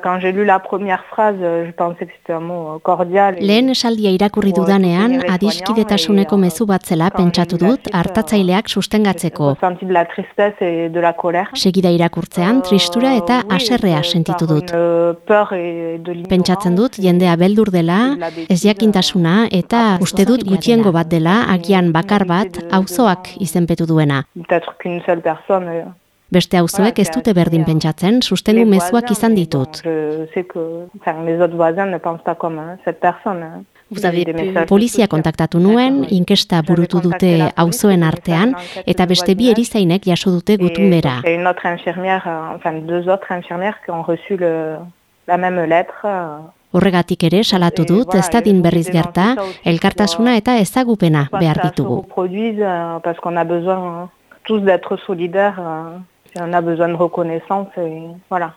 Quand j'ai lu la première phrase, je pensais que c'était un mot cordial. Lehen esaldia irakurri dudanean, adiskidetasuneko mezu bat zela pentsatu dut hartatzaileak sustengatzeko. Senti de la tristesse et de la colère. Segida irakurtzean, tristura eta haserrea sentitu dut. Pentsatzen dut jendea beldur dela, ez jakintasuna eta uste dut gutxiengo bat dela agian bakar bat auzoak izenpetu duena. Peut-être qu'une seule personne Beste auzoek ez dute berdin pentsatzen, sustengu mezuak izan ditut. Vous avez Polizia kontaktatu nuen, inkesta burutu dute auzoen artean, eta beste bi erizainek jaso dute gutun bera. Et une autre infirmière, euh, enfin deux autres infirmières qui ont reçu le, la même lettre. euh, Horregatik ere salatu dut, ez dadin berriz gerta, elkartasuna eta ezagupena behar ditugu. euh, parce qu'on a besoin hein, tous d'être solidaires. On a besoin de reconnaissance voilà.